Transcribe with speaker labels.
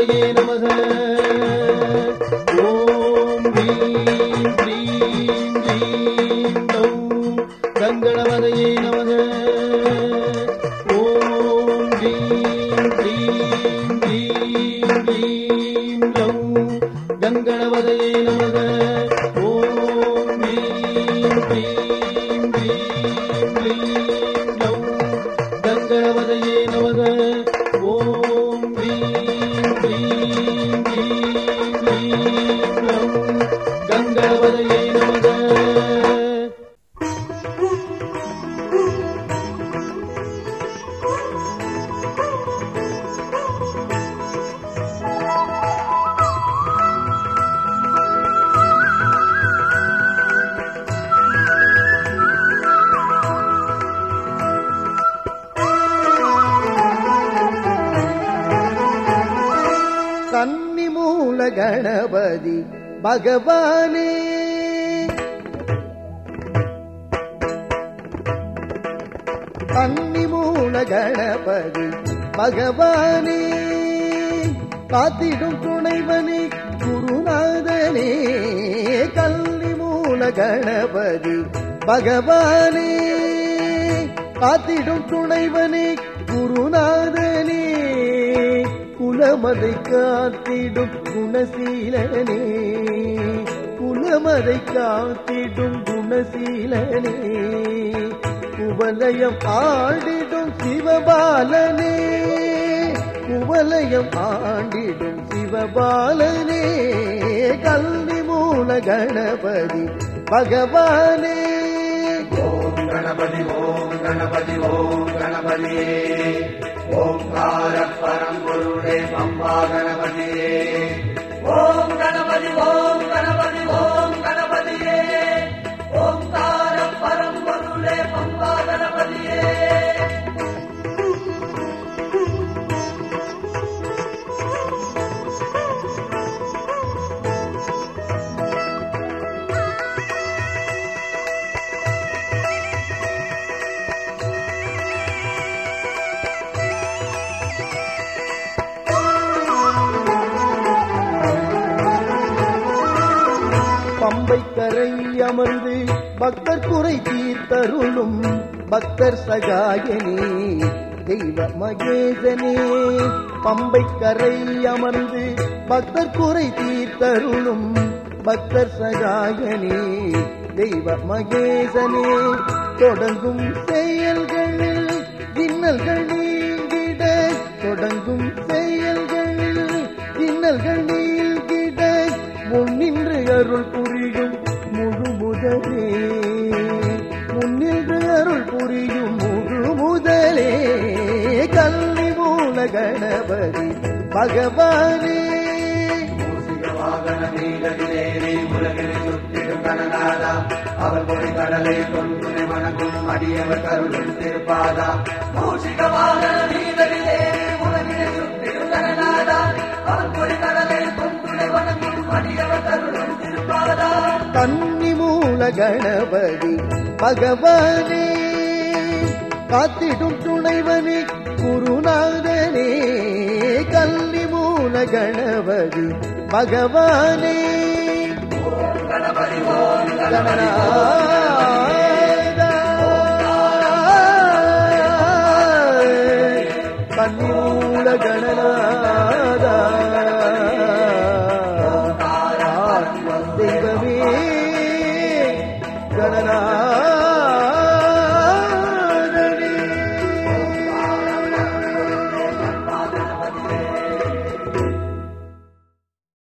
Speaker 1: ಶ್ರೀಮನ್ನಾರಾಯಣಾಯ ನಮಃ ಓಂ
Speaker 2: ಹ್ರೀಂ ಓಂ கணபதி பகவானே. கன்னி மூல கணபதி பகவானே. காத்திடும் துணைவனே குருநாதனே. கல்லி மூல கணபதி பகவானே. காத்திடும் துணைவனே குருநாதனே. குலமதை காத்திடும் குணசீலனே. குலமதை காத்திடும் குணசீலனே. குவலயம் ஆடிடும் சிவபாலனே. குவலயம் ஆண்டிடும் சிவபாலனே. கல்வி மூல கணபதி பகவானே.
Speaker 3: ஓம் கணபதி ஓம் கணபதி ஓம் கணபதியே. ஓம்கார பரம்பொருளே கணபதியே பம்பை
Speaker 2: கரை அமர்ந்து பக்தர் குறை தீர்த்தருளும் பக்தர் சகாயனே தெய்வ மகேசனே. பம்பை கரை அமர்ந்து பக்தர் குறை தீர்த்தருளும் பக்தர் சகாயனே தெய்வ மகேசனே. தொடங்கும் செயல்களில் இன்னல்கள் நீங்கிட தொடங்கும் செயல்களில் இன்னல்கள் கணபதி பகவானே.
Speaker 3: அவர் பொடி கடலை தொன்றுனை வணங்கும் அடியவர் கருளும் திருப்பாதா. நீலகிரேரி உலகினை சுற்றிடும் கணநாதா அவர் பொடி கடலை தொன்றுனை வணங்கும் அடியவர் கருளும் திருப்பாதா.
Speaker 2: கன்னி மூல கணபதி பகவானே. காத்திடும் துணைவனே கல்வி மூல கணபதி